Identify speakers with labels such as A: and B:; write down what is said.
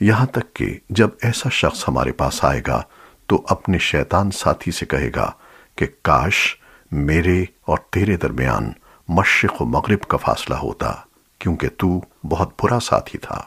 A: یہاں تک کہ جب ایسا شخص ہمارے پاس آئے گا تو اپنے شیطان ساتھی سے کہے گا کہ کاش میرے اور تیرے درمیان مشرق و مغرب کا فاصلہ ہوتا، کیونکہ تو بہت برا ساتھی تھا۔